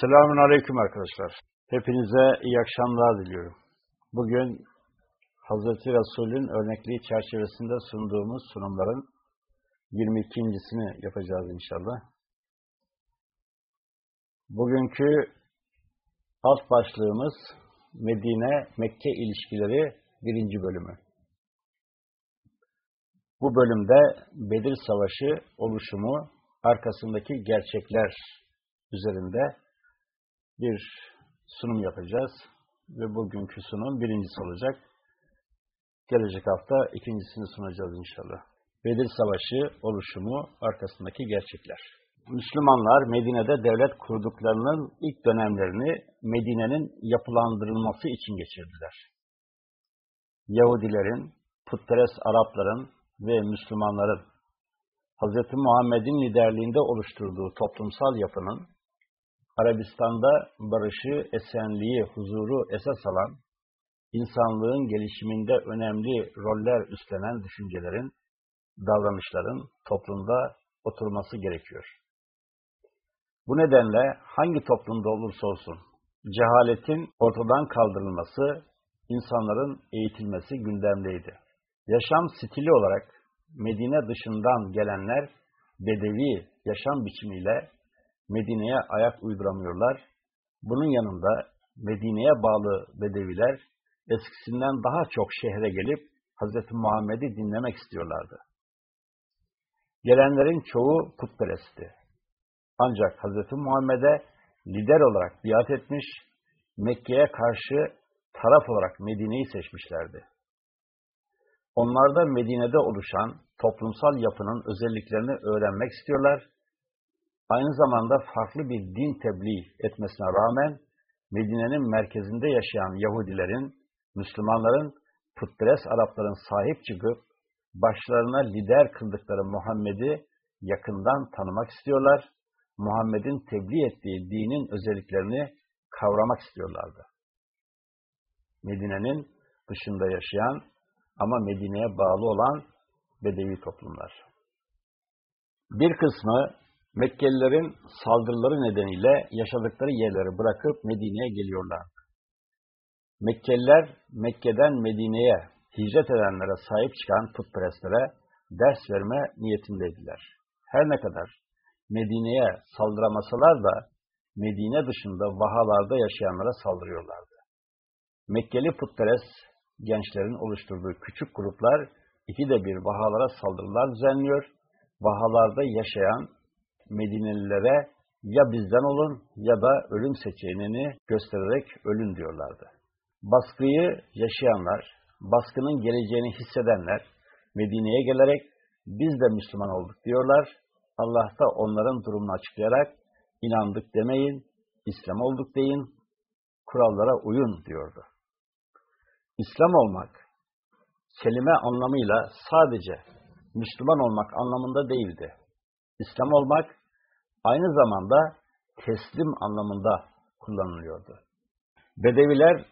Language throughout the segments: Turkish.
Selamun Aleyküm arkadaşlar. Hepinize iyi akşamlar diliyorum. Bugün Hazreti Resul'ün örnekliği çerçevesinde sunduğumuz sunumların 22.sini yapacağız inşallah. Bugünkü alt başlığımız Medine-Mekke ilişkileri birinci bölümü. Bu bölümde Bedir Savaşı oluşumu, arkasındaki gerçekler üzerinde bir sunum yapacağız. Ve bugünkü sunum birincisi olacak. Gelecek hafta ikincisini sunacağız inşallah. Bedir Savaşı oluşumu, arkasındaki gerçekler. Müslümanlar Medine'de devlet kurduklarının ilk dönemlerini Medine'nin yapılandırılması için geçirdiler. Yahudilerin, putperest Arapların ve Müslümanların Hz. Muhammed'in liderliğinde oluşturduğu toplumsal yapının Arabistan'da barışı, esenliği, huzuru esas alan, insanlığın gelişiminde önemli roller üstlenen düşüncelerin, davranışların toplumda oturması gerekiyor. Bu nedenle hangi toplumda olursa olsun cehaletin ortadan kaldırılması, insanların eğitilmesi gündemdeydi. Yaşam stili olarak Medine dışından gelenler bedevi yaşam biçimiyle Medine'ye ayak uyduramıyorlar. Bunun yanında Medine'ye bağlı bedeviler eskisinden daha çok şehre gelip Hz. Muhammed'i dinlemek istiyorlardı. Gelenlerin çoğu putperestti. Ancak Hz. Muhammed'e lider olarak biat etmiş, Mekke'ye karşı taraf olarak Medine'yi seçmişlerdi. Onlar da Medine'de oluşan toplumsal yapının özelliklerini öğrenmek istiyorlar. Aynı zamanda farklı bir din tebliğ etmesine rağmen Medine'nin merkezinde yaşayan Yahudilerin, Müslümanların, putperest Arapların sahip çıkıp başlarına lider kıldıkları Muhammed'i yakından tanımak istiyorlar. Muhammed'in tebliğ ettiği dinin özelliklerini kavramak istiyorlardı. Medine'nin dışında yaşayan ama Medine'ye bağlı olan Bedevi toplumlar. Bir kısmı Mekkelilerin saldırıları nedeniyle yaşadıkları yerleri bırakıp Medine'ye geliyorlardı. Mekkeliler Mekke'den Medine'ye hicret edenlere sahip çıkan putperestlere ders verme niyetindeydiler. Her ne kadar Medine'ye saldıramasalar da Medine dışında vahalarda yaşayanlara saldırıyorlardı. Mekkeli putperest gençlerin oluşturduğu küçük gruplar ikide bir vahalara saldırılar düzenliyor. Vahalarda yaşayan Medinelilere ya bizden olun ya da ölüm seçeneğini göstererek ölün diyorlardı. Baskıyı yaşayanlar, baskının geleceğini hissedenler Medine'ye gelerek biz de Müslüman olduk diyorlar. Allah da onların durumunu açıklayarak inandık demeyin, İslam olduk deyin, kurallara uyun diyordu. İslam olmak, kelime anlamıyla sadece Müslüman olmak anlamında değildi. İslam olmak aynı zamanda teslim anlamında kullanılıyordu. Bedeviler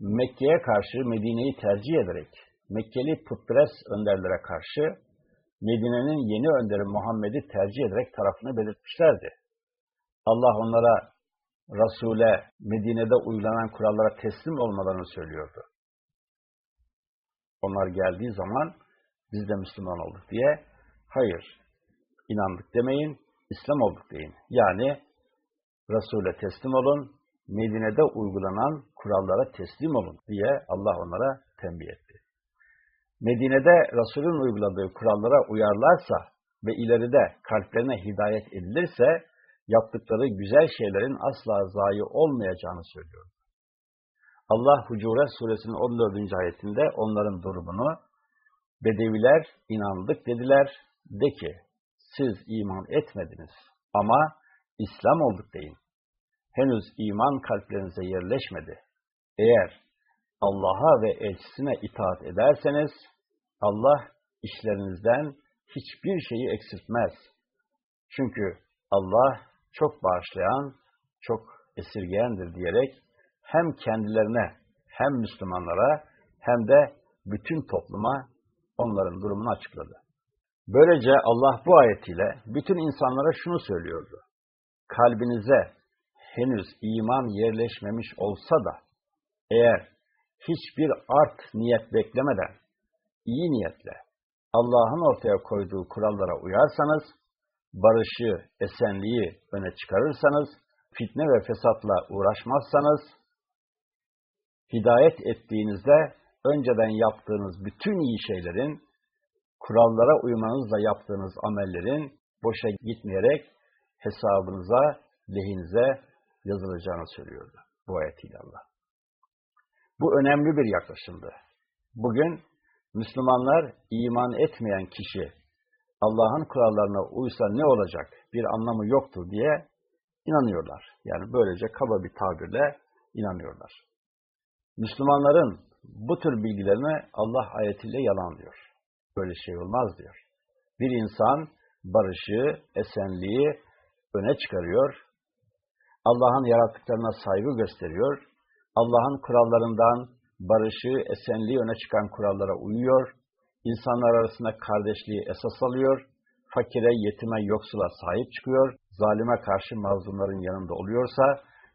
Mekke'ye karşı Medine'yi tercih ederek Mekkeli putperest önderlere karşı Medine'nin yeni önderi Muhammed'i tercih ederek tarafını belirtmişlerdi. Allah onlara Resul'e Medine'de uygulanan kurallara teslim olmalarını söylüyordu. Onlar geldiği zaman biz de Müslüman olduk diye hayır inandık demeyin İslam olduk deyin. Yani Resul'e teslim olun, Medine'de uygulanan kurallara teslim olun diye Allah onlara tembih etti. Medine'de Resul'ün uyguladığı kurallara uyarlarsa ve ileride kalplerine hidayet edilirse yaptıkları güzel şeylerin asla zayi olmayacağını söylüyor. Allah Hucuret suresinin 14. ayetinde onların durumunu Bedeviler inandık dediler. De ki siz iman etmediniz ama İslam olduk deyin. Henüz iman kalplerinize yerleşmedi. Eğer Allah'a ve elçisine itaat ederseniz Allah işlerinizden hiçbir şeyi eksiltmez. Çünkü Allah çok bağışlayan, çok esirgeyendir diyerek hem kendilerine hem Müslümanlara hem de bütün topluma onların durumunu açıkladı. Böylece Allah bu ayetiyle bütün insanlara şunu söylüyordu. Kalbinize henüz iman yerleşmemiş olsa da eğer hiçbir art niyet beklemeden iyi niyetle Allah'ın ortaya koyduğu kurallara uyarsanız, barışı, esenliği öne çıkarırsanız, fitne ve fesatla uğraşmazsanız, hidayet ettiğinizde önceden yaptığınız bütün iyi şeylerin, kurallara uymanızla yaptığınız amellerin boşa gitmeyerek hesabınıza, lehinize yazılacağını söylüyordu bu ayetiyle Allah. Bu önemli bir yaklaşımdı. Bugün Müslümanlar iman etmeyen kişi Allah'ın kurallarına uysa ne olacak, bir anlamı yoktur diye inanıyorlar. Yani böylece kaba bir tabirle inanıyorlar. Müslümanların bu tür bilgilerini Allah ayetiyle yalan diyor. Böyle şey olmaz diyor. Bir insan barışı, esenliği öne çıkarıyor. Allah'ın yarattıklarına saygı gösteriyor. Allah'ın kurallarından barışı, esenliği öne çıkan kurallara uyuyor. İnsanlar arasında kardeşliği esas alıyor. Fakire, yetime, yoksula sahip çıkıyor. Zalime karşı mazlumların yanında oluyorsa,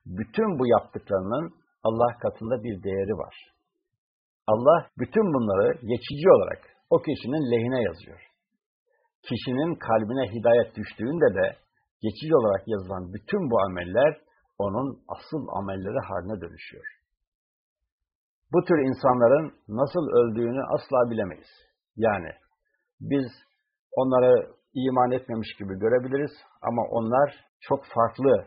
bütün bu yaptıklarının Allah katında bir değeri var. Allah bütün bunları geçici olarak o kişinin lehine yazıyor. Kişinin kalbine hidayet düştüğünde de geçici olarak yazılan bütün bu ameller onun asıl amelleri haline dönüşüyor. Bu tür insanların nasıl öldüğünü asla bilemeyiz. Yani biz onları iman etmemiş gibi görebiliriz ama onlar çok farklı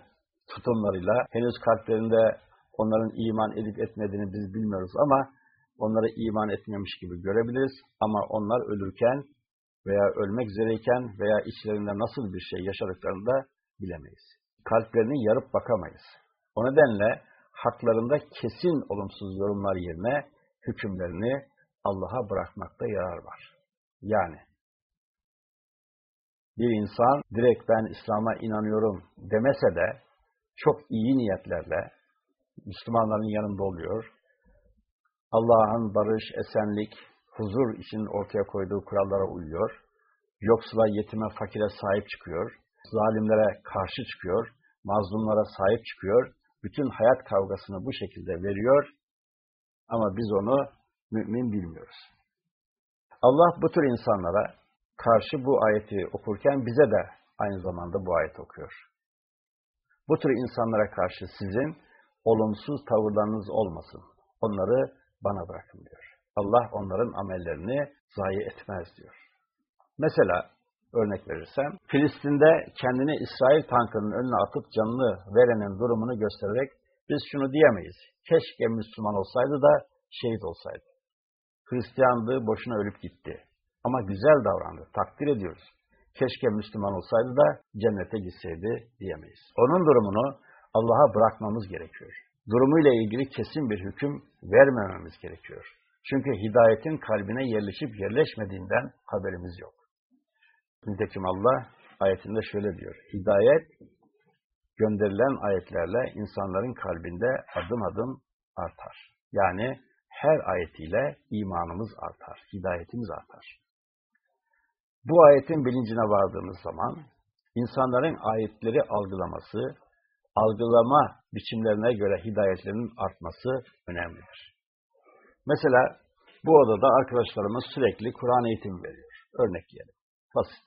tutumlarıyla henüz kalplerinde onların iman edip etmediğini biz bilmiyoruz ama onları iman etmemiş gibi görebiliriz ama onlar ölürken veya ölmek üzereyken veya içlerinde nasıl bir şey yaşadıklarını da bilemeyiz. Kalplerini yarıp bakamayız. O nedenle haklarında kesin olumsuz yorumlar yerine hükümlerini Allah'a bırakmakta yarar var. Yani bir insan direkt ben İslam'a inanıyorum demese de çok iyi niyetlerle Müslümanların yanında oluyor. Allah'ın barış, esenlik, huzur için ortaya koyduğu kurallara uyuyor. Yoksula, yetime, fakire sahip çıkıyor. Zalimlere karşı çıkıyor. Mazlumlara sahip çıkıyor. Bütün hayat kavgasını bu şekilde veriyor. Ama biz onu mümin bilmiyoruz. Allah bu tür insanlara karşı bu ayeti okurken bize de aynı zamanda bu ayet okuyor. Bu tür insanlara karşı sizin olumsuz tavırlarınız olmasın. Onları bana bırakın diyor. Allah onların amellerini zayi etmez diyor. Mesela örnek verirsem, Filistin'de kendini İsrail tankının önüne atıp canını verenin durumunu göstererek biz şunu diyemeyiz. Keşke Müslüman olsaydı da şehit olsaydı. Hristiyanlığı boşuna ölüp gitti. Ama güzel davrandı, takdir ediyoruz. Keşke Müslüman olsaydı da cennete gitseydi diyemeyiz. Onun durumunu Allah'a bırakmamız gerekiyor. Durumuyla ilgili kesin bir hüküm vermememiz gerekiyor. Çünkü hidayetin kalbine yerleşip yerleşmediğinden haberimiz yok. Nitekim Allah ayetinde şöyle diyor. Hidayet gönderilen ayetlerle insanların kalbinde adım adım artar. Yani her ayetiyle imanımız artar, hidayetimiz artar. Bu ayetin bilincine vardığımız zaman insanların ayetleri algılaması, algılama biçimlerine göre hidayetlerinin artması önemlidir. Mesela bu odada arkadaşlarımız sürekli Kur'an eğitimi veriyor. Örnek diyelim. Basit.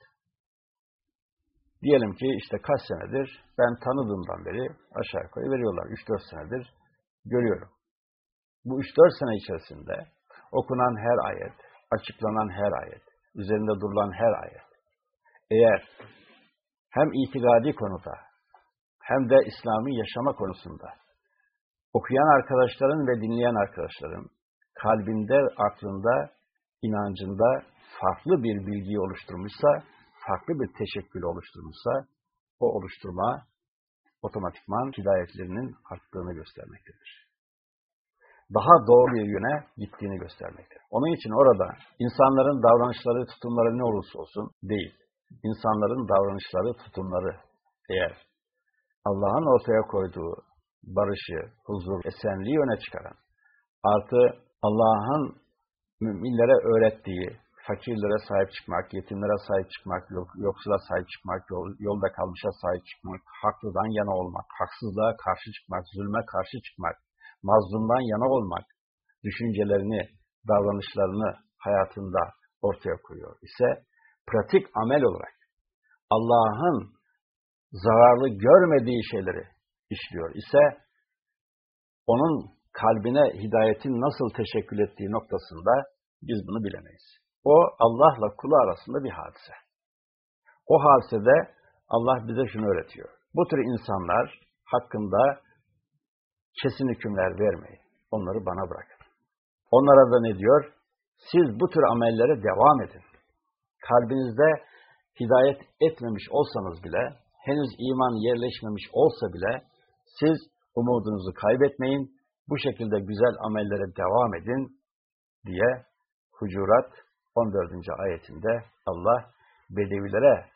Diyelim ki işte kaç senedir ben tanıdığımdan beri aşağı yukarı veriyorlar. 3-4 senedir görüyorum. Bu 3-4 sene içerisinde okunan her ayet, açıklanan her ayet, üzerinde durulan her ayet, eğer hem itikadi konuda hem de İslami yaşama konusunda okuyan arkadaşların ve dinleyen arkadaşların kalbinde, aklında, inancında farklı bir bilgiyi oluşturmuşsa, farklı bir teşekkül oluşturmuşsa, o oluşturma otomatikman hidayetlerinin arttığını göstermektedir. Daha doğru bir yöne gittiğini göstermektedir. Onun için orada insanların davranışları, tutumları ne olursa olsun değil. İnsanların davranışları, tutumları eğer Allah'ın ortaya koyduğu barışı, huzur, esenliği öne çıkaran, artı Allah'ın müminlere öğrettiği fakirlere sahip çıkmak, yetimlere sahip çıkmak, yoksula sahip çıkmak, yolda kalmışa sahip çıkmak, haklıdan yana olmak, haksızlığa karşı çıkmak, zulme karşı çıkmak, mazlumdan yana olmak, düşüncelerini, davranışlarını hayatında ortaya koyuyor. İse, pratik amel olarak Allah'ın zararlı görmediği şeyleri işliyor ise, onun kalbine hidayetin nasıl teşekkül ettiği noktasında biz bunu bilemeyiz. O Allah'la kulu arasında bir hadise. O hadisede Allah bize şunu öğretiyor. Bu tür insanlar hakkında kesin hükümler vermeyin. Onları bana bırakın. Onlara da ne diyor? Siz bu tür amellere devam edin. Kalbinizde hidayet etmemiş olsanız bile, henüz iman yerleşmemiş olsa bile, siz umudunuzu kaybetmeyin, bu şekilde güzel amellere devam edin diye Hucurat 14. ayetinde Allah Bedevilere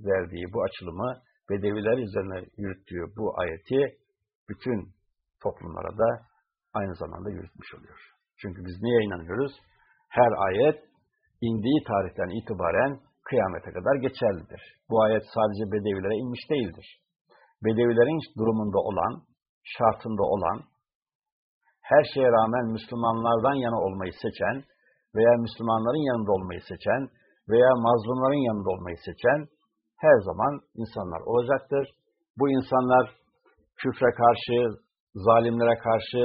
verdiği bu açılımı, Bedeviler üzerine yürüttüğü bu ayeti bütün toplumlara da aynı zamanda yürütmüş oluyor. Çünkü biz niye inanıyoruz? Her ayet indiği tarihten itibaren kıyamete kadar geçerlidir. Bu ayet sadece Bedevilere inmiş değildir. Bedevilerin durumunda olan, şartında olan, her şeye rağmen Müslümanlardan yana olmayı seçen veya Müslümanların yanında olmayı seçen veya mazlumların yanında olmayı seçen her zaman insanlar olacaktır. Bu insanlar küfre karşı, zalimlere karşı,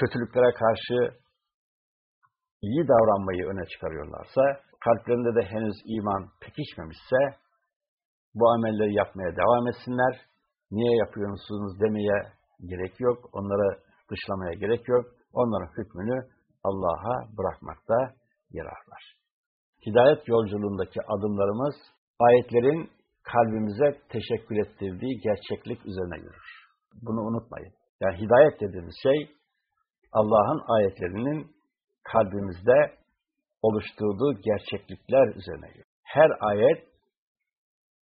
kötülüklere karşı iyi davranmayı öne çıkarıyorlarsa, kalplerinde de henüz iman pekişmemişse, bu amelleri yapmaya devam etsinler. Niye yapıyorsunuz demeye gerek yok. Onları dışlamaya gerek yok. Onların hükmünü Allah'a bırakmakta yarar var. Hidayet yolculuğundaki adımlarımız ayetlerin kalbimize teşekkür ettirdiği gerçeklik üzerine yürür. Bunu unutmayın. Yani hidayet dediğimiz şey Allah'ın ayetlerinin kalbimizde oluşturduğu gerçeklikler üzerine yürür. Her ayet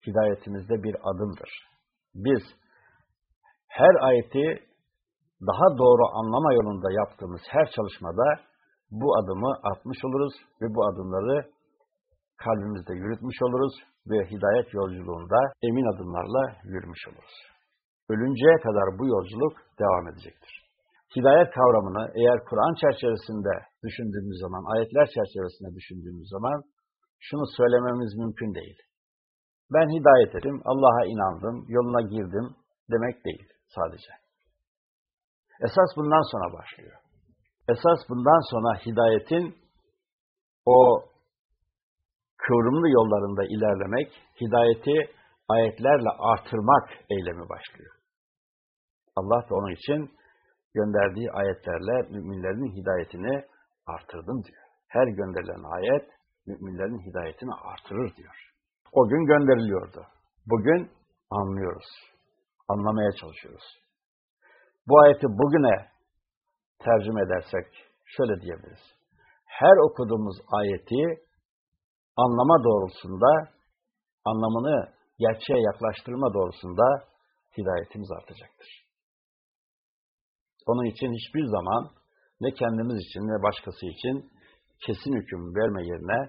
hidayetimizde bir adımdır. Biz her ayeti daha doğru anlama yolunda yaptığımız her çalışmada bu adımı atmış oluruz ve bu adımları kalbimizde yürütmüş oluruz ve hidayet yolculuğunda emin adımlarla yürümüş oluruz. Ölünceye kadar bu yolculuk devam edecektir. Hidayet kavramını eğer Kur'an çerçevesinde düşündüğümüz zaman, ayetler çerçevesinde düşündüğümüz zaman şunu söylememiz mümkün değil. Ben hidayet ettim, Allah'a inandım, yoluna girdim demek değil sadece. Esas bundan sonra başlıyor. Esas bundan sonra hidayetin o kıvrımlı yollarında ilerlemek, hidayeti ayetlerle artırmak eylemi başlıyor. Allah da onun için gönderdiği ayetlerle müminlerin hidayetini artırdım diyor. Her gönderilen ayet müminlerin hidayetini artırır diyor. O gün gönderiliyordu. Bugün anlıyoruz. Anlamaya çalışıyoruz. Bu ayeti bugüne tercüme edersek şöyle diyebiliriz. Her okuduğumuz ayeti anlama doğrultusunda, anlamını gerçeğe yaklaştırma doğrultusunda hidayetimiz artacaktır. Onun için hiçbir zaman ne kendimiz için ne başkası için kesin hüküm verme yerine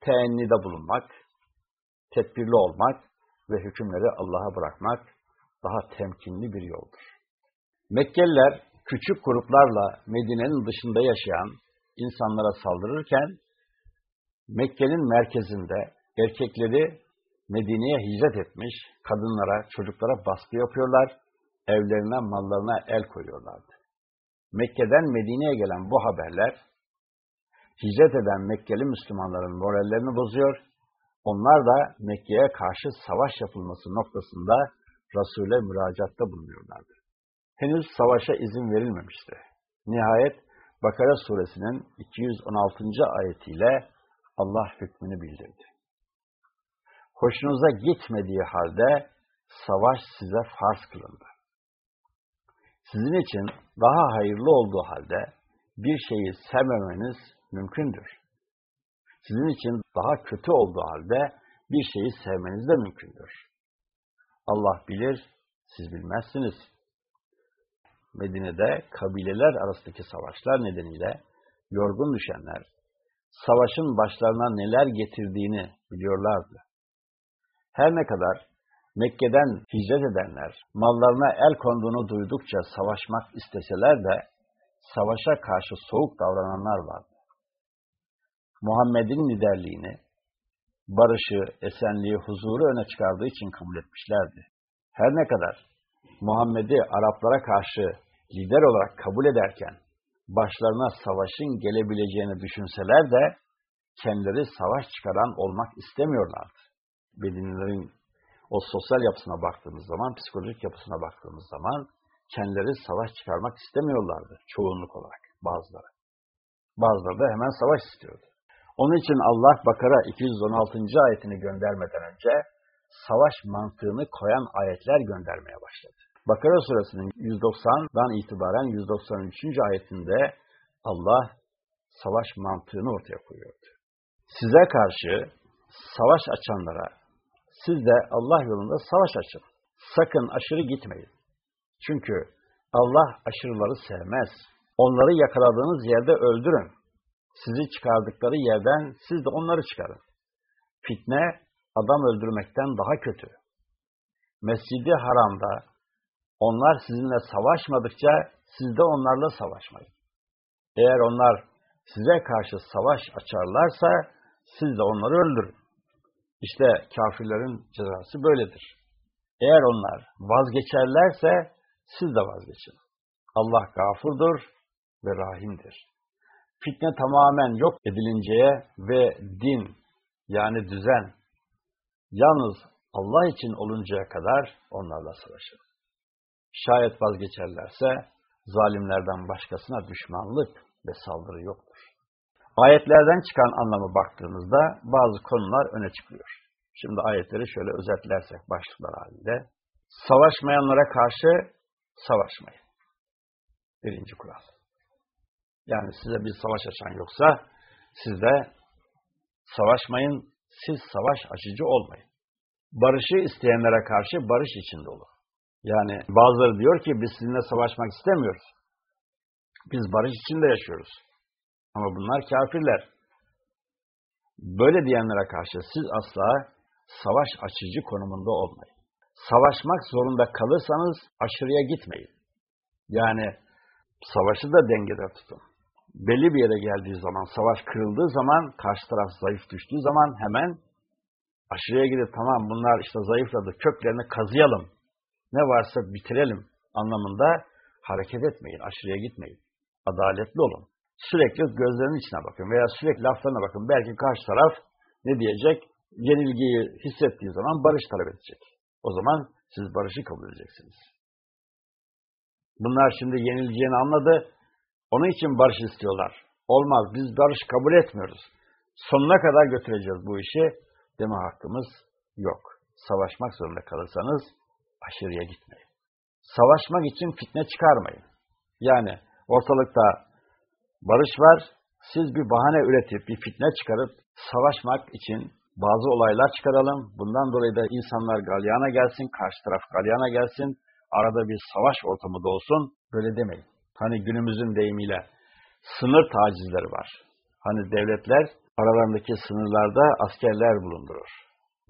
teennide bulunmak, tedbirli olmak ve hükümleri Allah'a bırakmak daha temkinli bir yoldur. Mekkeliler küçük gruplarla Medine'nin dışında yaşayan insanlara saldırırken Mekke'nin merkezinde erkekleri Medine'ye hicret etmiş kadınlara, çocuklara baskı yapıyorlar, evlerine, mallarına el koyuyorlardı. Mekke'den Medine'ye gelen bu haberler hicret eden Mekkeli Müslümanların morallerini bozuyor, onlar da Mekke'ye karşı savaş yapılması noktasında Resul'e müracaatta bulunuyorlardı henüz savaşa izin verilmemişti. Nihayet Bakara suresinin 216. ayetiyle Allah hükmünü bildirdi. Hoşunuza gitmediği halde savaş size farz kılındı. Sizin için daha hayırlı olduğu halde bir şeyi sevmemeniz mümkündür. Sizin için daha kötü olduğu halde bir şeyi sevmeniz de mümkündür. Allah bilir, siz bilmezsiniz. Medine'de kabileler arasındaki savaşlar nedeniyle yorgun düşenler savaşın başlarına neler getirdiğini biliyorlardı. Her ne kadar Mekke'den hicret edenler mallarına el konduğunu duydukça savaşmak isteseler de savaşa karşı soğuk davrananlar vardı. Muhammed'in liderliğini, barışı, esenliği, huzuru öne çıkardığı için kabul etmişlerdi. Her ne kadar Muhammed'i Araplara karşı lider olarak kabul ederken başlarına savaşın gelebileceğini düşünseler de kendileri savaş çıkaran olmak istemiyorlardı. Bedinlerin o sosyal yapısına baktığımız zaman, psikolojik yapısına baktığımız zaman kendileri savaş çıkarmak istemiyorlardı çoğunluk olarak bazıları. Bazıları da hemen savaş istiyordu. Onun için Allah Bakara 216. ayetini göndermeden önce savaş mantığını koyan ayetler göndermeye başladı. Bakara suresinin 190'dan itibaren 193. ayetinde Allah savaş mantığını ortaya koyuyordu. Size karşı savaş açanlara siz de Allah yolunda savaş açın. Sakın aşırı gitmeyin. Çünkü Allah aşırıları sevmez. Onları yakaladığınız yerde öldürün. Sizi çıkardıkları yerden siz de onları çıkarın. Fitne adam öldürmekten daha kötü. Mescidi haramda onlar sizinle savaşmadıkça siz de onlarla savaşmayın. Eğer onlar size karşı savaş açarlarsa siz de onları öldürün. İşte kafirlerin cezası böyledir. Eğer onlar vazgeçerlerse siz de vazgeçin. Allah gafurdur ve rahimdir. Fitne tamamen yok edilinceye ve din yani düzen yalnız Allah için oluncaya kadar onlarla savaşın. Şayet vazgeçerlerse zalimlerden başkasına düşmanlık ve saldırı yoktur. Ayetlerden çıkan anlamı baktığımızda bazı konular öne çıkıyor. Şimdi ayetleri şöyle özetlersek başlıklar halinde. Savaşmayanlara karşı savaşmayın. Birinci kural. Yani size bir savaş açan yoksa siz de savaşmayın, siz savaş açıcı olmayın. Barışı isteyenlere karşı barış içinde olun. Yani bazıları diyor ki biz sizinle savaşmak istemiyoruz. Biz barış içinde yaşıyoruz. Ama bunlar kafirler. Böyle diyenlere karşı siz asla savaş açıcı konumunda olmayın. Savaşmak zorunda kalırsanız aşırıya gitmeyin. Yani savaşı da dengede tutun. Belli bir yere geldiği zaman, savaş kırıldığı zaman, karşı taraf zayıf düştüğü zaman hemen aşırıya gidip tamam bunlar işte zayıfladı, köklerini kazıyalım, ne varsa bitirelim anlamında hareket etmeyin, aşırıya gitmeyin. Adaletli olun. Sürekli gözlerinin içine bakın veya sürekli laflarına bakın. Belki karşı taraf ne diyecek? Yenilgiyi hissettiği zaman barış talep edecek. O zaman siz barışı kabul edeceksiniz. Bunlar şimdi yenileceğini anladı. Onun için barış istiyorlar. Olmaz. Biz barış kabul etmiyoruz. Sonuna kadar götüreceğiz bu işi. Deme hakkımız yok. Savaşmak zorunda kalırsanız aşırıya gitmeyin. Savaşmak için fitne çıkarmayın. Yani ortalıkta barış var. Siz bir bahane üretip bir fitne çıkarıp savaşmak için bazı olaylar çıkaralım. Bundan dolayı da insanlar galyana gelsin, karşı taraf galyana gelsin. Arada bir savaş ortamı da olsun. Böyle demeyin. Hani günümüzün deyimiyle sınır tacizleri var. Hani devletler aralarındaki sınırlarda askerler bulundurur.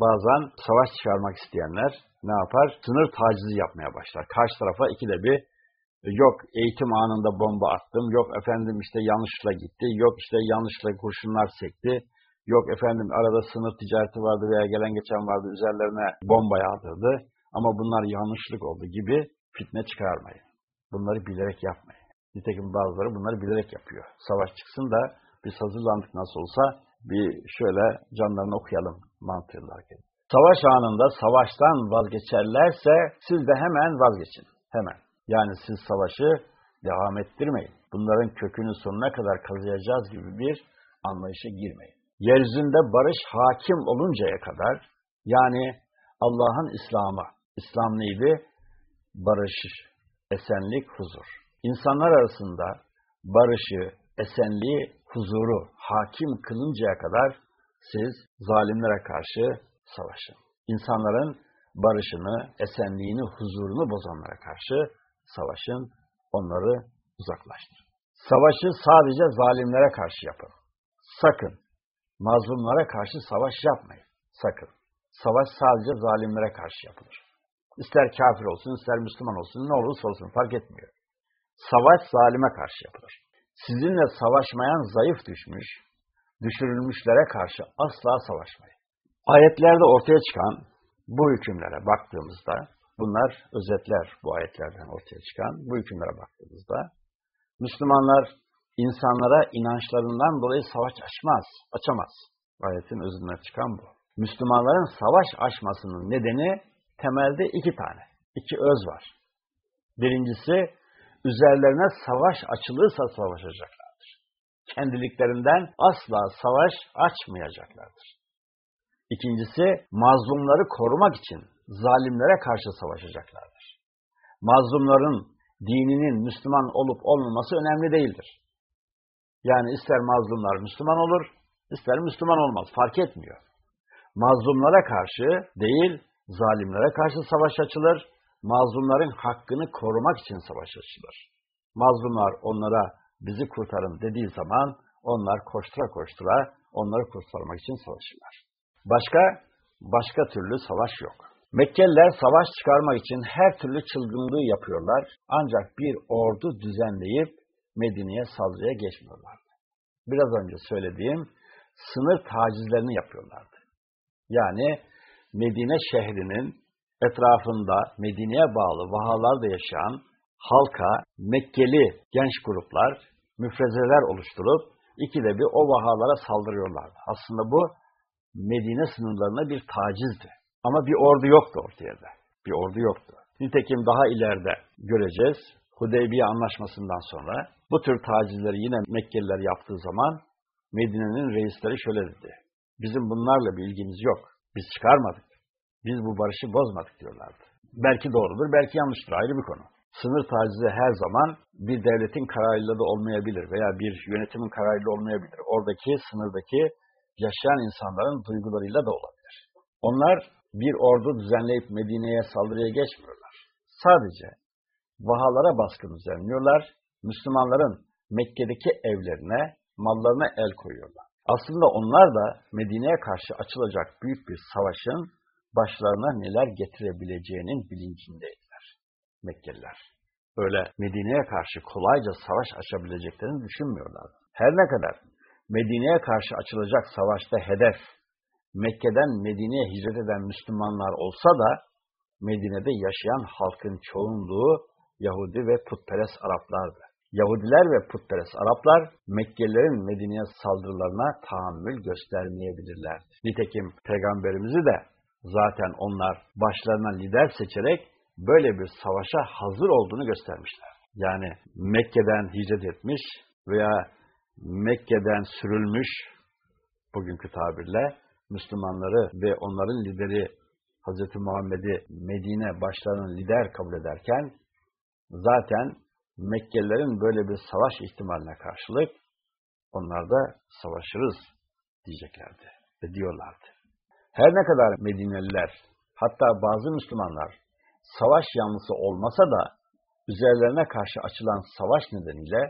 Bazen savaş çıkarmak isteyenler ne yapar? Sınır tacizi yapmaya başlar. Karşı tarafa ikide bir yok eğitim anında bomba attım, yok efendim işte yanlışla gitti, yok işte yanlışla kurşunlar sekti, yok efendim arada sınır ticareti vardı veya gelen geçen vardı üzerlerine bomba yağdırdı ama bunlar yanlışlık oldu gibi fitne çıkarmayın. Bunları bilerek yapmayın. Nitekim bazıları bunları bilerek yapıyor. Savaş çıksın da biz hazırlandık nasıl olsa bir şöyle canlarını okuyalım mantığında hareket. Savaş anında savaştan vazgeçerlerse siz de hemen vazgeçin. Hemen. Yani siz savaşı devam ettirmeyin. Bunların kökünü sonuna kadar kazıyacağız gibi bir anlayışa girmeyin. Yeryüzünde barış hakim oluncaya kadar yani Allah'ın İslam'a, İslam neydi? Barış, esenlik, huzur. İnsanlar arasında barışı, esenliği, huzuru hakim kılıncaya kadar siz zalimlere karşı savaşın. İnsanların barışını, esenliğini, huzurunu bozanlara karşı savaşın, onları uzaklaştırın. Savaşı sadece zalimlere karşı yapın. sakın mazlumlara karşı savaş yapmayın. Sakın. Savaş sadece zalimlere karşı yapılır. İster kafir olsun, ister Müslüman olsun, ne olursa olsun fark etmiyor. Savaş zalime karşı yapılır. Sizinle savaşmayan zayıf düşmüş, düşürülmüşlere karşı asla savaşmayın. Ayetlerde ortaya çıkan bu hükümlere baktığımızda, bunlar özetler bu ayetlerden ortaya çıkan bu hükümlere baktığımızda, Müslümanlar insanlara inançlarından dolayı savaş açmaz, açamaz. Ayetin özünden çıkan bu. Müslümanların savaş açmasının nedeni temelde iki tane, iki öz var. Birincisi, üzerlerine savaş açılırsa savaşacaklardır. Kendiliklerinden asla savaş açmayacaklardır. İkincisi, mazlumları korumak için zalimlere karşı savaşacaklardır. Mazlumların dininin Müslüman olup olmaması önemli değildir. Yani ister mazlumlar Müslüman olur, ister Müslüman olmaz, fark etmiyor. Mazlumlara karşı değil, zalimlere karşı savaş açılır, mazlumların hakkını korumak için savaş açılır. Mazlumlar onlara bizi kurtarın dediği zaman onlar koştura koştura onları kurtarmak için savaşırlar. Başka, başka türlü savaş yok. Mekkeliler savaş çıkarmak için her türlü çılgınlığı yapıyorlar. Ancak bir ordu düzenleyip Medine'ye saldırıya geçmiyorlardı. Biraz önce söylediğim sınır tacizlerini yapıyorlardı. Yani Medine şehrinin etrafında Medine'ye bağlı vahalarda yaşayan halka Mekkeli genç gruplar müfrezeler oluşturup ikide bir o vahalara saldırıyorlardı. Aslında bu Medine sınırlarına bir tacizdi. Ama bir ordu yoktu ortaya da. Bir ordu yoktu. Nitekim daha ileride göreceğiz. Hudeybiye anlaşmasından sonra bu tür tacizleri yine Mekkeliler yaptığı zaman Medine'nin reisleri şöyle dedi. Bizim bunlarla bir ilgimiz yok. Biz çıkarmadık. Biz bu barışı bozmadık diyorlardı. Belki doğrudur, belki yanlıştır ayrı bir konu. Sınır tacizi her zaman bir devletin kararıyla da olmayabilir veya bir yönetimin kararıyla olmayabilir. Oradaki sınırdaki yaşayan insanların duygularıyla da olabilir. Onlar bir ordu düzenleyip Medine'ye saldırıya geçmiyorlar. Sadece vahalara baskın düzenliyorlar. Müslümanların Mekke'deki evlerine, mallarına el koyuyorlar. Aslında onlar da Medine'ye karşı açılacak büyük bir savaşın başlarına neler getirebileceğinin bilincindeydiler Mekkeliler. Öyle Medine'ye karşı kolayca savaş açabileceklerini düşünmüyorlar. Her ne kadar Medine'ye karşı açılacak savaşta hedef Mekke'den Medine'ye hicret eden Müslümanlar olsa da Medine'de yaşayan halkın çoğunluğu Yahudi ve putperest Araplardı. Yahudiler ve putperest Araplar Mekkelilerin Medine'ye saldırılarına tahammül göstermeyebilirlerdi. Nitekim peygamberimizi de zaten onlar başlarına lider seçerek böyle bir savaşa hazır olduğunu göstermişler. Yani Mekke'den hicret etmiş veya Mekke'den sürülmüş bugünkü tabirle Müslümanları ve onların lideri Hz. Muhammed'i Medine başlarının lider kabul ederken zaten Mekkelilerin böyle bir savaş ihtimaline karşılık onlar da savaşırız diyeceklerdi ve diyorlardı. Her ne kadar Medineliler hatta bazı Müslümanlar savaş yanlısı olmasa da üzerlerine karşı açılan savaş nedeniyle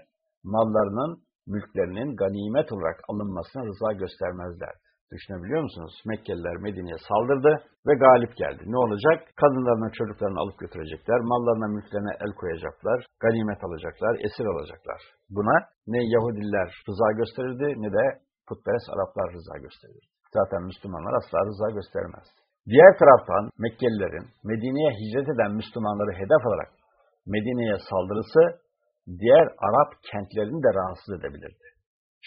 mallarının, mülklerinin ganimet olarak alınmasına rıza göstermezlerdi. Düşünebiliyor musunuz? Mekkeliler Medine'ye saldırdı ve galip geldi. Ne olacak? Kadınlarına çocuklarını alıp götürecekler, mallarına mülklerine el koyacaklar, ganimet alacaklar, esir alacaklar. Buna ne Yahudiler rıza gösterirdi ne de putperest Araplar rıza gösterirdi. Zaten Müslümanlar asla rıza göstermez. Diğer taraftan Mekkelilerin Medine'ye hicret eden Müslümanları hedef alarak Medine'ye saldırısı diğer Arap kentlerini de rahatsız edebilirdi.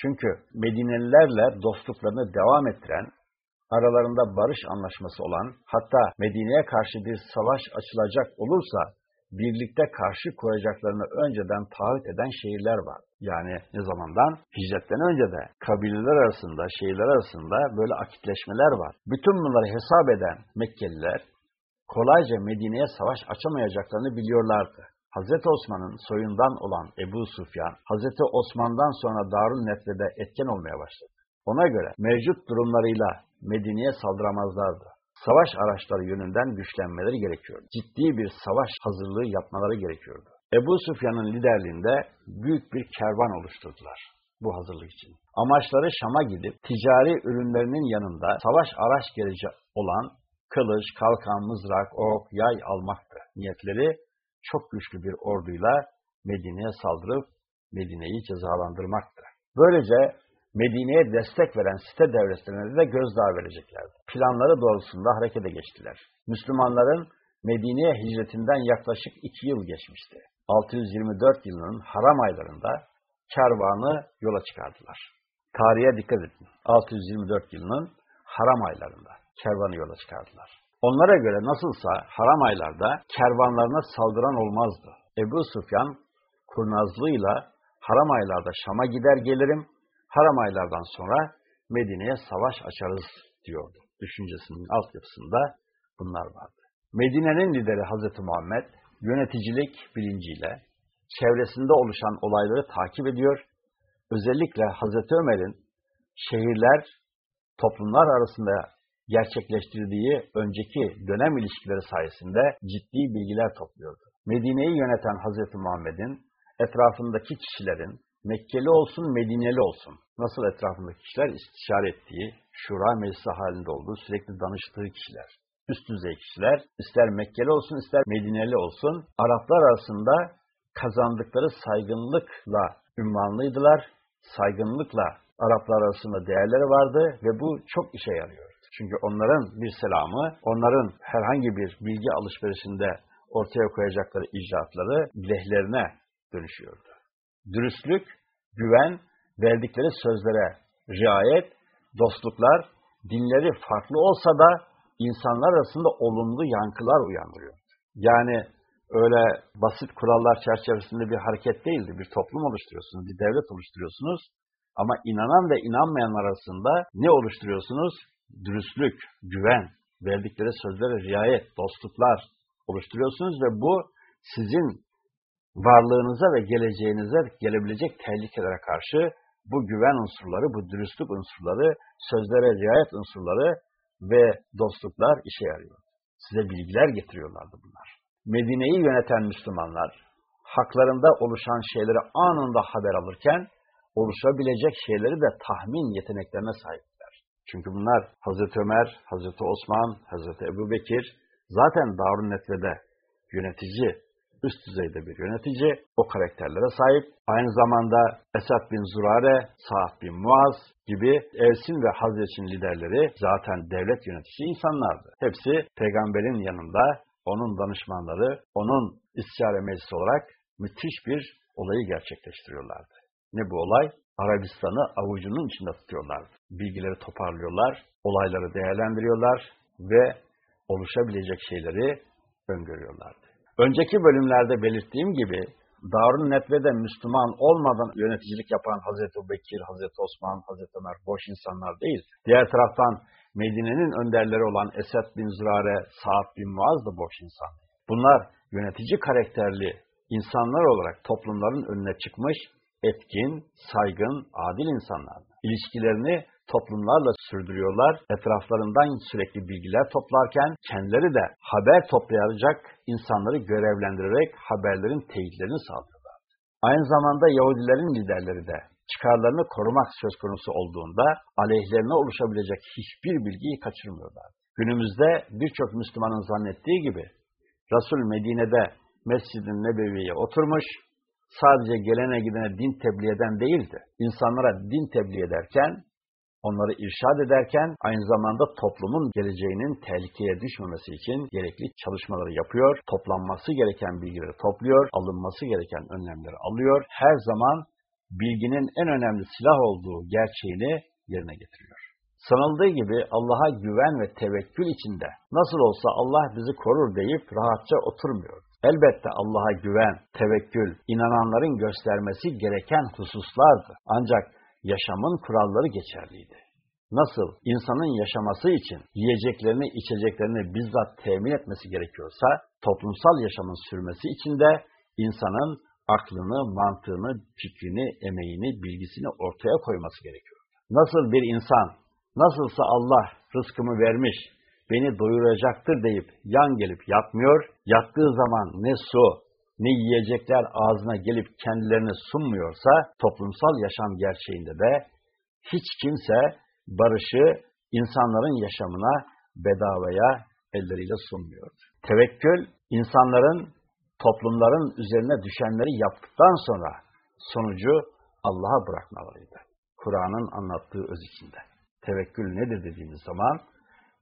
Çünkü Medinelilerle dostluklarını devam ettiren, aralarında barış anlaşması olan, hatta Medine'ye karşı bir savaş açılacak olursa, birlikte karşı koyacaklarını önceden taahhüt eden şehirler var. Yani ne zamandan? Hicretten önce de kabileler arasında, şehirler arasında böyle akitleşmeler var. Bütün bunları hesap eden Mekkeliler, kolayca Medine'ye savaş açamayacaklarını biliyorlardı. Hazreti Osman'ın soyundan olan Ebu Sufyan, Hazreti Osman'dan sonra Darül Netve'de etken olmaya başladı. Ona göre mevcut durumlarıyla Medine'ye saldıramazlardı. Savaş araçları yönünden güçlenmeleri gerekiyordu. Ciddi bir savaş hazırlığı yapmaları gerekiyordu. Ebu Sufyan'ın liderliğinde büyük bir kervan oluşturdular. bu hazırlık için. Amaçları Şam'a gidip ticari ürünlerinin yanında savaş araç gereci olan kılıç, kalkan, mızrak, ok, yay almaktı. Niyetleri çok güçlü bir orduyla Medine'ye saldırıp Medine'yi cezalandırmaktı. Böylece Medine'ye destek veren site devletlerine de gözdağı vereceklerdi. Planları doğrultusunda harekete geçtiler. Müslümanların Medine'ye hicretinden yaklaşık iki yıl geçmişti. 624 yılının haram aylarında kervanı yola çıkardılar. Tarihe dikkat edin. 624 yılının haram aylarında kervanı yola çıkardılar. Onlara göre nasılsa haram aylarda kervanlarına saldıran olmazdı. Ebu Sufyan kurnazlığıyla haram aylarda Şam'a gider gelirim, haram aylardan sonra Medine'ye savaş açarız diyordu. Düşüncesinin altyapısında bunlar vardı. Medine'nin lideri Hazreti Muhammed yöneticilik bilinciyle çevresinde oluşan olayları takip ediyor. Özellikle Hazreti Ömer'in şehirler, toplumlar arasında gerçekleştirdiği önceki dönem ilişkileri sayesinde ciddi bilgiler topluyordu. Medine'yi yöneten Hazreti Muhammed'in etrafındaki kişilerin Mekkeli olsun, Medineli olsun, nasıl etrafındaki kişiler istişare ettiği, şura meclisi halinde olduğu, sürekli danıştığı kişiler, üst düzey kişiler, ister Mekkeli olsun, ister Medineli olsun, Araplar arasında kazandıkları saygınlıkla ünvanlıydılar, saygınlıkla Araplar arasında değerleri vardı ve bu çok işe yarıyor. Çünkü onların bir selamı, onların herhangi bir bilgi alışverişinde ortaya koyacakları icraatları lehlerine dönüşüyordu. Dürüstlük, güven, verdikleri sözlere riayet, dostluklar, dinleri farklı olsa da insanlar arasında olumlu yankılar uyandırıyor. Yani öyle basit kurallar çerçevesinde bir hareket değildi. Bir toplum oluşturuyorsunuz, bir devlet oluşturuyorsunuz. Ama inanan ve inanmayanlar arasında ne oluşturuyorsunuz? Dürüstlük, güven, verdikleri sözlere riayet, dostluklar oluşturuyorsunuz ve bu sizin varlığınıza ve geleceğinize gelebilecek tehlikelere karşı bu güven unsurları, bu dürüstlük unsurları, sözlere riayet unsurları ve dostluklar işe yarıyor. Size bilgiler getiriyorlardı bunlar. Medine'yi yöneten Müslümanlar, haklarında oluşan şeyleri anında haber alırken, oluşabilecek şeyleri de tahmin yeteneklerine sahipler. Çünkü bunlar Hazreti Ömer, Hazreti Osman, Hazreti Ebu Bekir, zaten Darun Netve'de yönetici, üst düzeyde bir yönetici, o karakterlere sahip. Aynı zamanda Esad bin Zurare, Sa'd bin Muaz gibi Evsin ve Hazret'in liderleri zaten devlet yönetici insanlardı. Hepsi peygamberin yanında, onun danışmanları, onun istişare meclisi olarak müthiş bir olayı gerçekleştiriyorlardı. Ne bu olay? Arabistan'ı avucunun içinde tutuyorlar. Bilgileri toparlıyorlar, olayları değerlendiriyorlar ve oluşabilecek şeyleri öngörüyorlardı. Önceki bölümlerde belirttiğim gibi Darun Netve'de Müslüman olmadan yöneticilik yapan Hazreti Bekir, Hazreti Osman, Hazreti Ömer boş insanlar değil. Diğer taraftan Medine'nin önderleri olan Esed bin Zürare, Sa'd bin Muaz da boş insan. Bunlar yönetici karakterli insanlar olarak toplumların önüne çıkmış, etkin, saygın, adil insanlar. İlişkilerini toplumlarla sürdürüyorlar. Etraflarından sürekli bilgiler toplarken kendileri de haber toplayacak insanları görevlendirerek haberlerin teyitlerini sağlıyorlar. Aynı zamanda Yahudilerin liderleri de çıkarlarını korumak söz konusu olduğunda aleyhlerine oluşabilecek hiçbir bilgiyi kaçırmıyorlar. Günümüzde birçok Müslümanın zannettiği gibi Resul Medine'de Mescid-i Nebevi'ye oturmuş, sadece gelene gidene din tebliğ eden değildi. İnsanlara din tebliğ ederken, onları irşad ederken aynı zamanda toplumun geleceğinin tehlikeye düşmemesi için gerekli çalışmaları yapıyor, toplanması gereken bilgileri topluyor, alınması gereken önlemleri alıyor. Her zaman bilginin en önemli silah olduğu gerçeğini yerine getiriyor. Sanıldığı gibi Allah'a güven ve tevekkül içinde nasıl olsa Allah bizi korur deyip rahatça oturmuyor. Elbette Allah'a güven, tevekkül, inananların göstermesi gereken hususlardı. Ancak yaşamın kuralları geçerliydi. Nasıl insanın yaşaması için yiyeceklerini, içeceklerini bizzat temin etmesi gerekiyorsa, toplumsal yaşamın sürmesi için de insanın aklını, mantığını, fikrini, emeğini, bilgisini ortaya koyması gerekiyor. Nasıl bir insan, nasılsa Allah rızkımı vermiş, beni doyuracaktır deyip yan gelip yatmıyor, yattığı zaman ne su, ne yiyecekler ağzına gelip kendilerini sunmuyorsa, toplumsal yaşam gerçeğinde de hiç kimse barışı insanların yaşamına bedavaya elleriyle sunmuyor. Tevekkül, insanların, toplumların üzerine düşenleri yaptıktan sonra sonucu Allah'a bırakmalarıydı. Kur'an'ın anlattığı öz içinde. Tevekkül nedir dediğimiz zaman,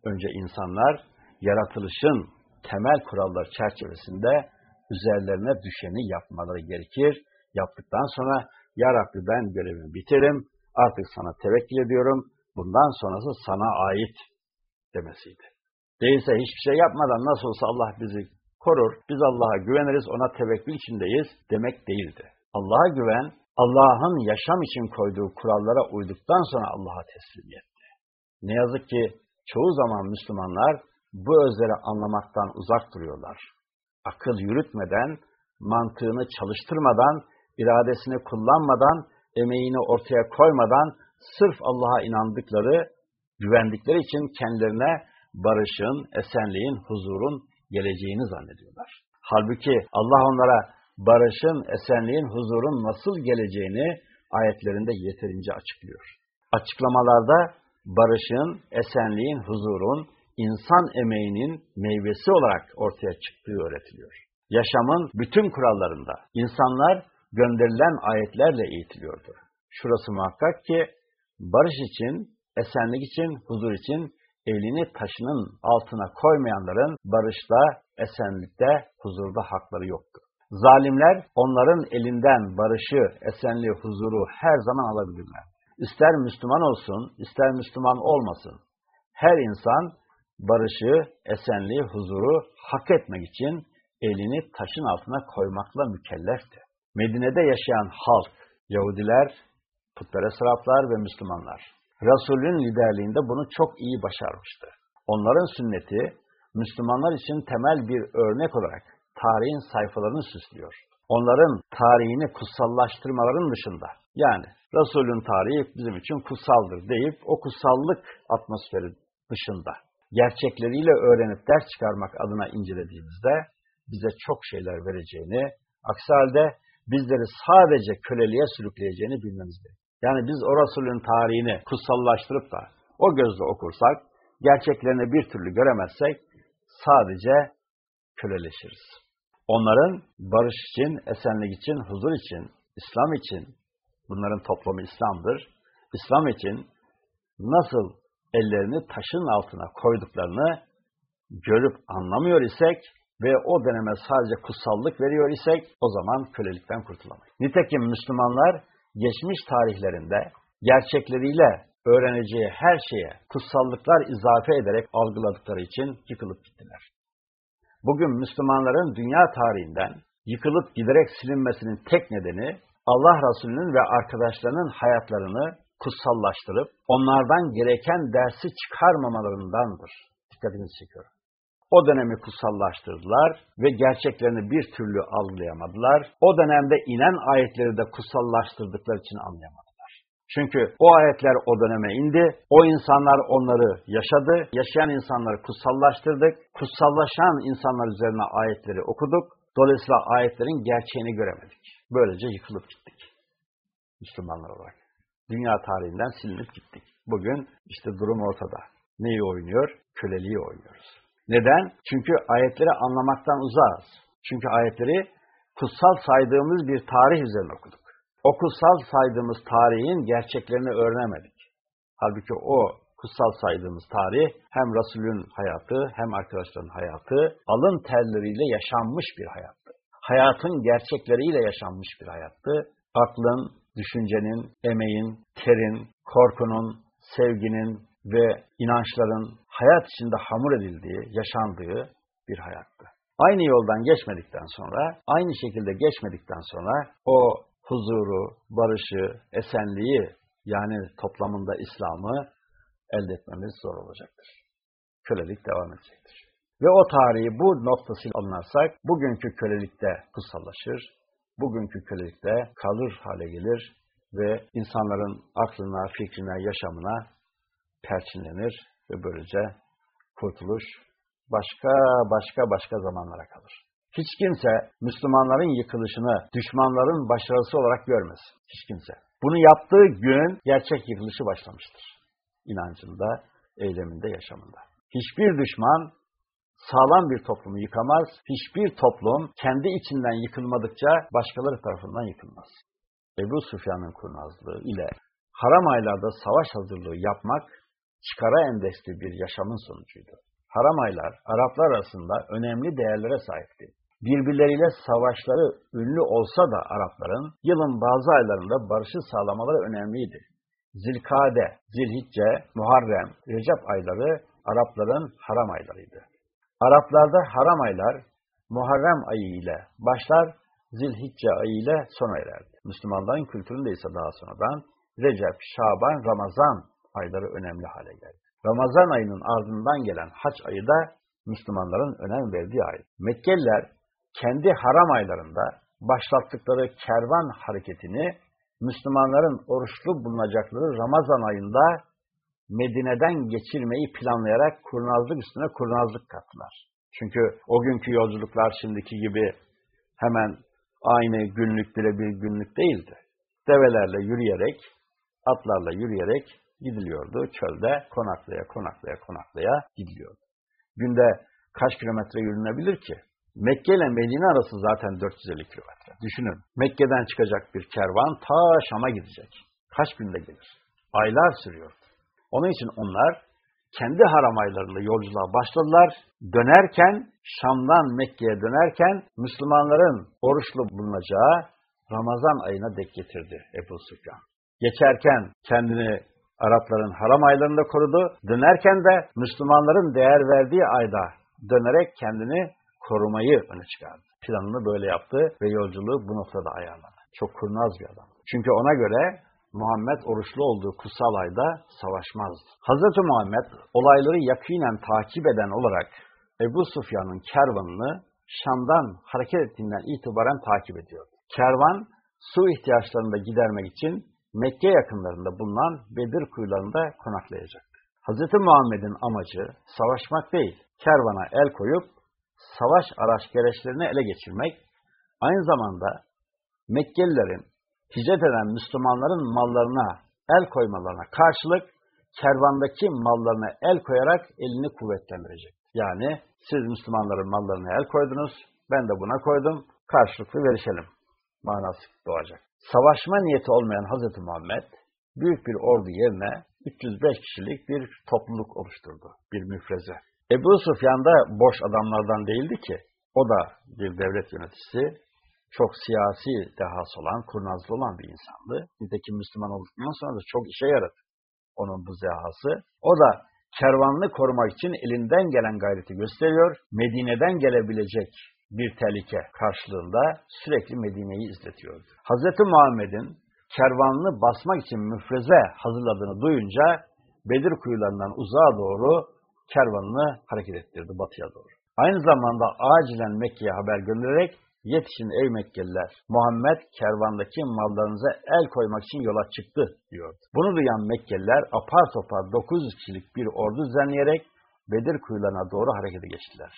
önce insanlar yaratılışın temel kurallar çerçevesinde üzerlerine düşeni yapmaları gerekir. Yaptıktan sonra, Ya Rabbi ben görevimi bitirim, artık sana tevekkül ediyorum, bundan sonrası sana ait demesiydi. Değilse hiçbir şey yapmadan nasıl olsa Allah bizi korur, biz Allah'a güveniriz, ona tevekkül içindeyiz demek değildi. Allah'a güven, Allah'ın yaşam için koyduğu kurallara uyduktan sonra Allah'a teslimiyetti. Ne yazık ki çoğu zaman Müslümanlar bu özleri anlamaktan uzak duruyorlar. Akıl yürütmeden, mantığını çalıştırmadan, iradesini kullanmadan, emeğini ortaya koymadan sırf Allah'a inandıkları, güvendikleri için kendilerine barışın, esenliğin, huzurun geleceğini zannediyorlar. Halbuki Allah onlara barışın, esenliğin, huzurun nasıl geleceğini ayetlerinde yeterince açıklıyor. Açıklamalarda barışın, esenliğin, huzurun, insan emeğinin meyvesi olarak ortaya çıktığı öğretiliyor. Yaşamın bütün kurallarında insanlar gönderilen ayetlerle eğitiliyordu. Şurası muhakkak ki barış için, esenlik için, huzur için elini taşının altına koymayanların barışta, esenlikte, huzurda hakları yoktu. Zalimler onların elinden barışı, esenliği, huzuru her zaman alabilirler. İster Müslüman olsun, ister Müslüman olmasın. Her insan barışı, esenliği, huzuru hak etmek için elini taşın altına koymakla mükellefti. Medine'de yaşayan halk, Yahudiler, putperest Araplar ve Müslümanlar, Resulün liderliğinde bunu çok iyi başarmıştı. Onların sünneti, Müslümanlar için temel bir örnek olarak tarihin sayfalarını süslüyor. Onların tarihini kutsallaştırmaların dışında, yani Resulün tarihi bizim için kutsaldır deyip o kutsallık atmosferi dışında, gerçekleriyle öğrenip ders çıkarmak adına incelediğimizde bize çok şeyler vereceğini, aksi halde bizleri sadece köleliğe sürükleyeceğini bilmemiz gerekiyor. Yani biz o Resulün tarihini kutsallaştırıp da o gözle okursak, gerçeklerini bir türlü göremezsek sadece köleleşiriz. Onların barış için, esenlik için, huzur için, İslam için, bunların toplamı İslam'dır, İslam için nasıl ellerini taşın altına koyduklarını görüp anlamıyor isek ve o döneme sadece kutsallık veriyor isek o zaman kölelikten kurtulamayız. Nitekim Müslümanlar geçmiş tarihlerinde gerçekleriyle öğreneceği her şeye kutsallıklar izafe ederek algıladıkları için yıkılıp gittiler. Bugün Müslümanların dünya tarihinden yıkılıp giderek silinmesinin tek nedeni Allah Resulü'nün ve arkadaşlarının hayatlarını kutsallaştırıp onlardan gereken dersi çıkarmamalarındandır. Dikkatinizi çekiyorum. O dönemi kutsallaştırdılar ve gerçeklerini bir türlü algılayamadılar. O dönemde inen ayetleri de kutsallaştırdıkları için anlayamadılar. Çünkü o ayetler o döneme indi, o insanlar onları yaşadı, yaşayan insanları kutsallaştırdık, kutsallaşan insanlar üzerine ayetleri okuduk, dolayısıyla ayetlerin gerçeğini göremedik. Böylece yıkılıp gittik. Müslümanlar olarak. Dünya tarihinden silinip gittik. Bugün işte durum ortada. Neyi oynuyor? Köleliği oynuyoruz. Neden? Çünkü ayetleri anlamaktan uzağız. Çünkü ayetleri kutsal saydığımız bir tarih üzerine okuduk. O kutsal saydığımız tarihin gerçeklerini öğrenemedik. Halbuki o kutsal saydığımız tarih hem Resulün hayatı hem arkadaşların hayatı alın terleriyle yaşanmış bir hayattı. Hayatın gerçekleriyle yaşanmış bir hayattı. Aklın, düşüncenin, emeğin, terin, korkunun, sevginin ve inançların hayat içinde hamur edildiği, yaşandığı bir hayattı. Aynı yoldan geçmedikten sonra, aynı şekilde geçmedikten sonra o huzuru, barışı, esenliği yani toplamında İslam'ı elde etmemiz zor olacaktır. Kölelik devam edecektir. Ve o tarihi bu noktasıyla anlarsak, bugünkü kölelikte kutsallaşır, bugünkü kölelikte kalır hale gelir ve insanların aklına, fikrine, yaşamına perçinlenir ve böylece kurtuluş başka başka başka zamanlara kalır. Hiç kimse Müslümanların yıkılışını düşmanların başarısı olarak görmesin. Hiç kimse. Bunu yaptığı gün gerçek yıkılışı başlamıştır. İnancında, eyleminde, yaşamında. Hiçbir düşman sağlam bir toplumu yıkamaz. Hiçbir toplum kendi içinden yıkılmadıkça başkaları tarafından yıkılmaz. Ebu Sufyan'ın kurnazlığı ile haram aylarda savaş hazırlığı yapmak çıkara endeksli bir yaşamın sonucuydu. Haram aylar Araplar arasında önemli değerlere sahipti. Birbirleriyle savaşları ünlü olsa da Arapların yılın bazı aylarında barışı sağlamaları önemliydi. Zilkade, Zilhicce, Muharrem, Recep ayları Arapların haram aylarıydı. Araplarda haram aylar Muharrem ayı ile başlar, Zilhicce ayı ile sona ererdi. Müslümanların kültüründe ise daha sonradan Recep, Şaban, Ramazan ayları önemli hale geldi. Ramazan ayının ardından gelen haç ayı da Müslümanların önem verdiği ay. Mekkeliler kendi haram aylarında başlattıkları kervan hareketini Müslümanların oruçlu bulunacakları Ramazan ayında Medine'den geçirmeyi planlayarak kurnazlık üstüne kurnazlık kattılar. Çünkü o günkü yolculuklar şimdiki gibi hemen aynı günlük bile bir günlük değildi. Develerle yürüyerek, atlarla yürüyerek gidiliyordu. Çölde konaklaya konaklaya konaklaya gidiliyordu. Günde kaç kilometre yürünebilir ki? Mekke ile Medine arası zaten 450 kilometre. Düşünün. Mekke'den çıkacak bir kervan ta Şam'a gidecek. Kaç günde gelir? Aylar sürüyor. Onun için onlar kendi haram aylarında yolculuğa başladılar. Dönerken, Şam'dan Mekke'ye dönerken Müslümanların oruçlu bulunacağı Ramazan ayına dek getirdi Ebu Süfyan. Geçerken kendini Arapların haram aylarında korudu. Dönerken de Müslümanların değer verdiği ayda dönerek kendini korumayı öne çıkardı. Planını böyle yaptı ve yolculuğu bu noktada ayarladı. Çok kurnaz bir adam. Çünkü ona göre Muhammed oruçlu olduğu kutsal ayda savaşmazdı. Hz. Muhammed olayları yakinen takip eden olarak Ebu Sufyan'ın kervanını Şam'dan hareket ettiğinden itibaren takip ediyordu. Kervan su ihtiyaçlarını da gidermek için Mekke yakınlarında bulunan Bedir kuyularında konaklayacaktı. Hz. Muhammed'in amacı savaşmak değil, kervana el koyup savaş araç gereçlerini ele geçirmek, aynı zamanda Mekkelilerin hicret eden Müslümanların mallarına el koymalarına karşılık kervandaki mallarına el koyarak elini kuvvetlendirecek. Yani siz Müslümanların mallarına el koydunuz, ben de buna koydum, karşılıklı verişelim manası doğacak. Savaşma niyeti olmayan Hz. Muhammed, büyük bir ordu yerine 305 kişilik bir topluluk oluşturdu, bir müfreze. Ebu Sufyan da boş adamlardan değildi ki, o da bir devlet yöneticisi, çok siyasi dehası olan, kurnazlı olan bir insandı. Nitekim Müslüman olduktan sonra da çok işe yaradı onun bu zehası. O da kervanını korumak için elinden gelen gayreti gösteriyor. Medine'den gelebilecek bir tehlike karşılığında sürekli Medine'yi izletiyordu. Hz. Muhammed'in kervanını basmak için müfreze hazırladığını duyunca Bedir kuyularından uzağa doğru kervanını hareket ettirdi batıya doğru. Aynı zamanda acilen Mekke'ye haber göndererek Yetişin ey Mekkeliler, Muhammed kervandaki mallarınıza el koymak için yola çıktı diyordu. Bunu duyan Mekkeliler apar topar 900 kişilik bir ordu düzenleyerek Bedir kuyularına doğru harekete geçtiler.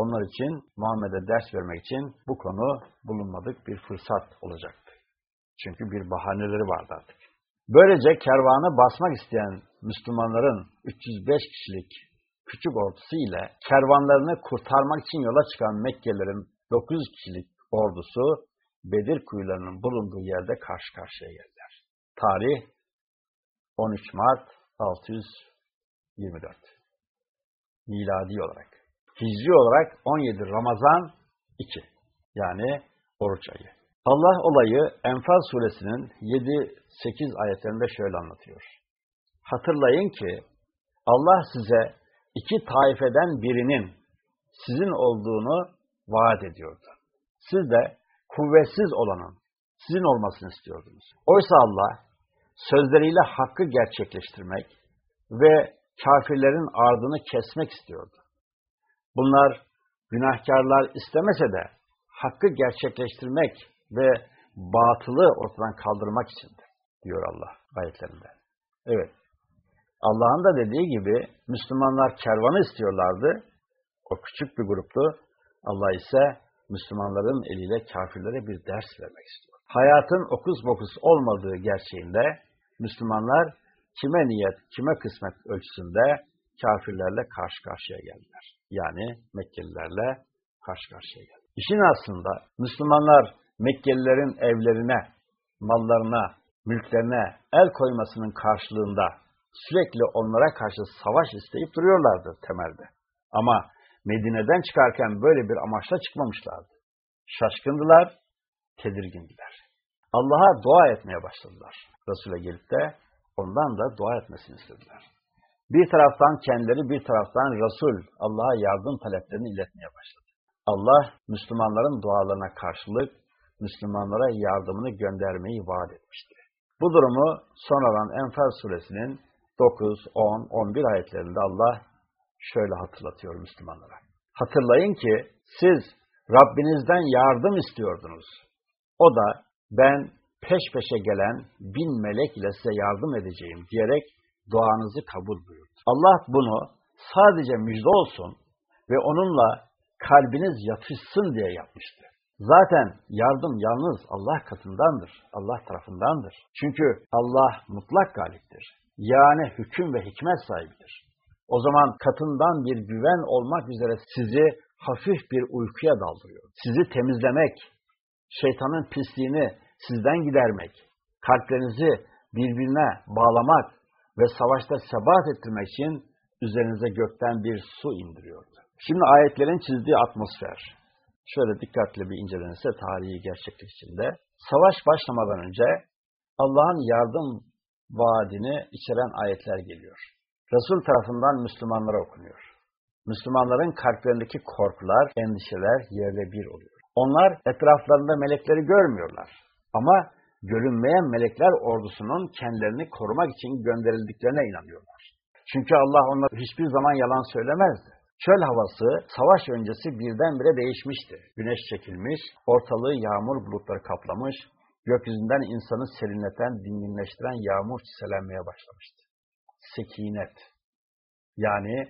Onlar için Muhammed'e ders vermek için bu konu bulunmadık bir fırsat olacaktı. Çünkü bir bahaneleri vardı artık. Böylece kervanı basmak isteyen Müslümanların 305 kişilik küçük ordusu ile kervanlarını kurtarmak için yola çıkan Mekkelilerin 900 kişilik ordusu Bedir kuyularının bulunduğu yerde karşı karşıya geldiler. Tarih 13 Mart 624. Miladi olarak. Hicri olarak 17 Ramazan 2. Yani oruç ayı. Allah olayı Enfal suresinin 7-8 ayetlerinde şöyle anlatıyor. Hatırlayın ki Allah size iki taifeden birinin sizin olduğunu vaat ediyordu. Siz de kuvvetsiz olanın sizin olmasını istiyordunuz. Oysa Allah sözleriyle hakkı gerçekleştirmek ve kafirlerin ardını kesmek istiyordu. Bunlar günahkarlar istemese de hakkı gerçekleştirmek ve batılı ortadan kaldırmak içindi diyor Allah ayetlerinde. Evet. Allah'ın da dediği gibi Müslümanlar kervanı istiyorlardı. O küçük bir gruptu. Allah ise Müslümanların eliyle kafirlere bir ders vermek istiyor. Hayatın okuz bokus olmadığı gerçeğinde Müslümanlar kime niyet, kime kısmet ölçüsünde kafirlerle karşı karşıya geldiler. Yani Mekkelilerle karşı karşıya geldiler. İşin aslında Müslümanlar Mekkelilerin evlerine, mallarına, mülklerine el koymasının karşılığında sürekli onlara karşı savaş isteyip duruyorlardı temelde. Ama Medine'den çıkarken böyle bir amaçla çıkmamışlardı. Şaşkındılar, tedirgindiler. Allah'a dua etmeye başladılar. Resul'e gelip de ondan da dua etmesini istediler. Bir taraftan kendileri, bir taraftan Resul Allah'a yardım taleplerini iletmeye başladı. Allah Müslümanların dualarına karşılık Müslümanlara yardımını göndermeyi vaat etmişti. Bu durumu sonradan Enfal suresinin 9, 10, 11 ayetlerinde Allah şöyle hatırlatıyor Müslümanlara. Hatırlayın ki siz Rabbinizden yardım istiyordunuz. O da ben peş peşe gelen bin melek ile size yardım edeceğim diyerek duanızı kabul buyurdu. Allah bunu sadece müjde olsun ve onunla kalbiniz yatışsın diye yapmıştı. Zaten yardım yalnız Allah katındandır, Allah tarafındandır. Çünkü Allah mutlak galiptir. Yani hüküm ve hikmet sahibidir. O zaman katından bir güven olmak üzere sizi hafif bir uykuya daldırıyor. Sizi temizlemek, şeytanın pisliğini sizden gidermek, kalplerinizi birbirine bağlamak ve savaşta sebat ettirmek için üzerinize gökten bir su indiriyordu. Şimdi ayetlerin çizdiği atmosfer, şöyle dikkatli bir incelenirse tarihi gerçeklik içinde, savaş başlamadan önce Allah'ın yardım vaadini içeren ayetler geliyor. Resul tarafından Müslümanlara okunuyor. Müslümanların kalplerindeki korkular, endişeler yerle bir oluyor. Onlar etraflarında melekleri görmüyorlar. Ama görünmeyen melekler ordusunun kendilerini korumak için gönderildiklerine inanıyorlar. Çünkü Allah onlara hiçbir zaman yalan söylemezdi. Çöl havası savaş öncesi birdenbire değişmişti. Güneş çekilmiş, ortalığı yağmur bulutları kaplamış, gökyüzünden insanı serinleten, dinginleştiren yağmur çiselenmeye başlamıştı. Sekinet, yani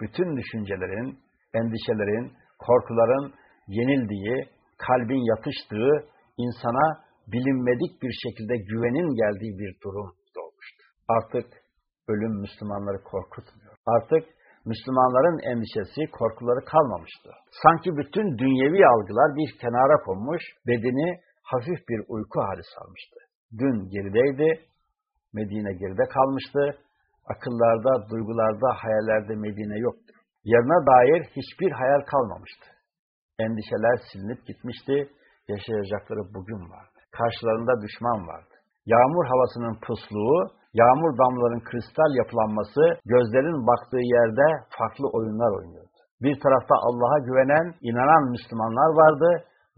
bütün düşüncelerin, endişelerin, korkuların yenildiği, kalbin yatıştığı, insana bilinmedik bir şekilde güvenin geldiği bir durum doğmuştu. Artık ölüm Müslümanları korkutmuyor. Artık Müslümanların endişesi, korkuları kalmamıştı. Sanki bütün dünyevi algılar bir kenara konmuş, bedeni hafif bir uyku hali salmıştı. Dün gerideydi, Medine geride kalmıştı, akıllarda, duygularda, hayallerde Medine yoktu. Yarına dair hiçbir hayal kalmamıştı. Endişeler silinip gitmişti, yaşayacakları bugün vardı. Karşılarında düşman vardı. Yağmur havasının pusluğu, yağmur damlaların kristal yapılanması, gözlerin baktığı yerde farklı oyunlar oynuyordu. Bir tarafta Allah'a güvenen, inanan Müslümanlar vardı,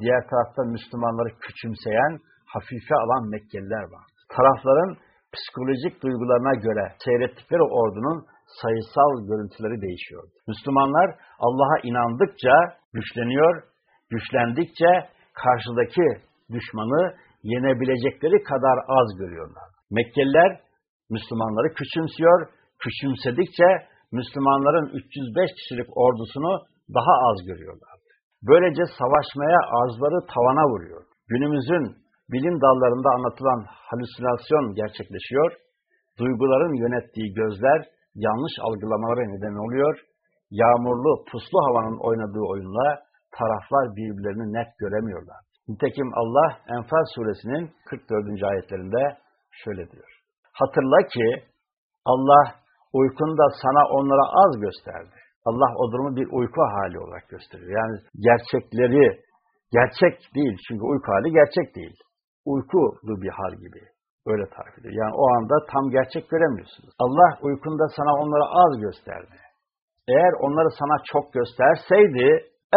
diğer tarafta Müslümanları küçümseyen, hafife alan Mekkeliler vardı. Tarafların psikolojik duygularına göre seyrettikleri ordunun sayısal görüntüleri değişiyordu. Müslümanlar Allah'a inandıkça güçleniyor, güçlendikçe karşıdaki düşmanı yenebilecekleri kadar az görüyorlar. Mekkeliler Müslümanları küçümsüyor, küçümsedikçe Müslümanların 305 kişilik ordusunu daha az görüyorlar. Böylece savaşmaya arzuları tavana vuruyor. Günümüzün bilim dallarında anlatılan halüsinasyon gerçekleşiyor, duyguların yönettiği gözler yanlış algılamalara neden oluyor, yağmurlu, puslu havanın oynadığı oyunla taraflar birbirlerini net göremiyorlar. Nitekim Allah Enfal suresinin 44. ayetlerinde şöyle diyor. Hatırla ki Allah uykunda sana onlara az gösterdi. Allah o durumu bir uyku hali olarak gösteriyor. Yani gerçekleri gerçek değil. Çünkü uyku hali gerçek değil. Uykulu bir hal gibi. Öyle tarif ediyor. Yani o anda tam gerçek göremiyorsunuz. Allah uykunda sana onları az gösterdi. Eğer onları sana çok gösterseydi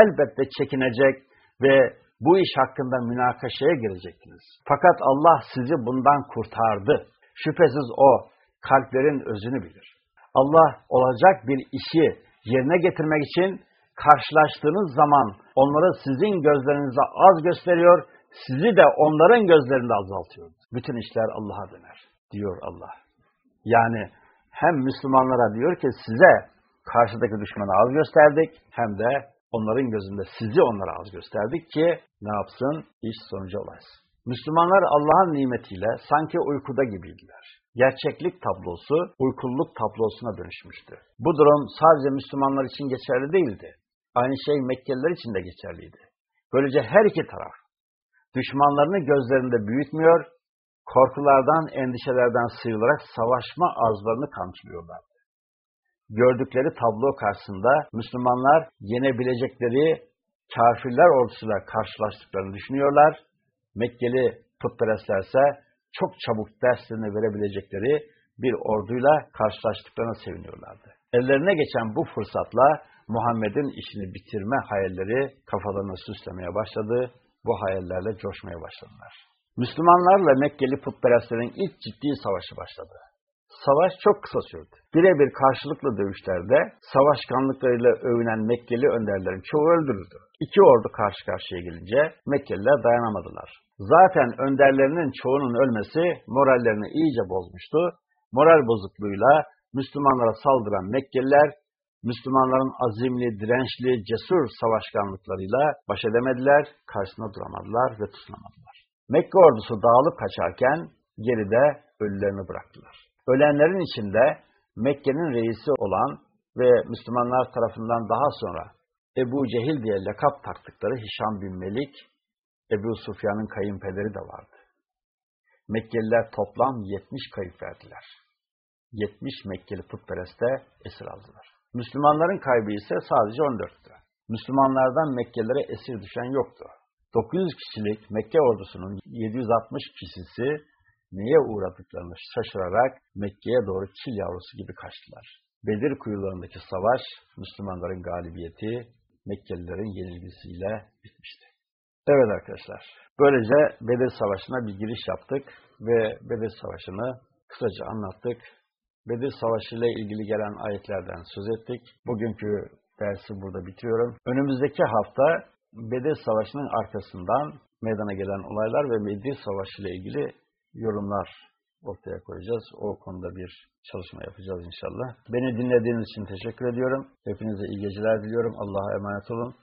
elbette çekinecek ve bu iş hakkında münakaşaya girecektiniz. Fakat Allah sizi bundan kurtardı. Şüphesiz o kalplerin özünü bilir. Allah olacak bir işi yerine getirmek için karşılaştığınız zaman onları sizin gözlerinize az gösteriyor, sizi de onların gözlerinde azaltıyor. Bütün işler Allah'a döner, diyor Allah. Yani hem Müslümanlara diyor ki size karşıdaki düşmanı az gösterdik, hem de onların gözünde sizi onlara az gösterdik ki ne yapsın? İş sonucu olasın. Müslümanlar Allah'ın nimetiyle sanki uykuda gibiydiler. Gerçeklik tablosu uykuluk tablosuna dönüşmüştü. Bu durum sadece Müslümanlar için geçerli değildi. Aynı şey Mekkeliler için de geçerliydi. Böylece her iki taraf düşmanlarını gözlerinde büyütmüyor, korkulardan, endişelerden sıyrılarak savaşma arzlarını kamçılıyorlardı. Gördükleri tablo karşısında Müslümanlar yenebilecekleri kafirler ordusuyla karşılaştıklarını düşünüyorlar. Mekkeli putperestlerse çok çabuk derslerini verebilecekleri bir orduyla karşılaştıklarına seviniyorlardı. Ellerine geçen bu fırsatla Muhammed'in işini bitirme hayalleri kafalarına süslemeye başladı. Bu hayallerle coşmaya başladılar. Müslümanlarla Mekkeli putperestlerin ilk ciddi savaşı başladı. Savaş çok kısa sürdü. Birebir karşılıklı dövüşlerde savaşkanlıklarıyla övünen Mekkeli önderlerin çoğu öldürüldü. İki ordu karşı karşıya gelince Mekkeliler dayanamadılar. Zaten önderlerinin çoğunun ölmesi morallerini iyice bozmuştu. Moral bozukluğuyla Müslümanlara saldıran Mekkeliler Müslümanların azimli, dirençli, cesur savaşkanlıklarıyla baş edemediler, karşısına duramadılar ve tutunamadılar. Mekke ordusu dağılıp kaçarken geride ölülerini bıraktılar. Ölenlerin içinde Mekke'nin reisi olan ve Müslümanlar tarafından daha sonra Ebu Cehil diye lakap taktıkları Hişam bin Melik, Ebu Sufyan'ın kayınpederi de vardı. Mekkeliler toplam 70 kayıp verdiler. 70 Mekkeli putpereste esir aldılar. Müslümanların kaybı ise sadece 14'tü. Müslümanlardan Mekkelilere esir düşen yoktu. 900 kişilik Mekke ordusunun 760 kişisi neye uğradıklarını şaşırarak Mekke'ye doğru çil yavrusu gibi kaçtılar. Bedir kuyularındaki savaş, Müslümanların galibiyeti, Mekkelilerin yenilgisiyle bitmişti. Evet arkadaşlar, böylece Bedir Savaşı'na bir giriş yaptık ve Bedir Savaşı'nı kısaca anlattık. Bedir Savaşı ile ilgili gelen ayetlerden söz ettik. Bugünkü dersi burada bitiriyorum. Önümüzdeki hafta Bedir Savaşı'nın arkasından meydana gelen olaylar ve Bedir Savaşı ile ilgili yorumlar ortaya koyacağız. O konuda bir çalışma yapacağız inşallah. Beni dinlediğiniz için teşekkür ediyorum. Hepinize iyi geceler diliyorum. Allah'a emanet olun.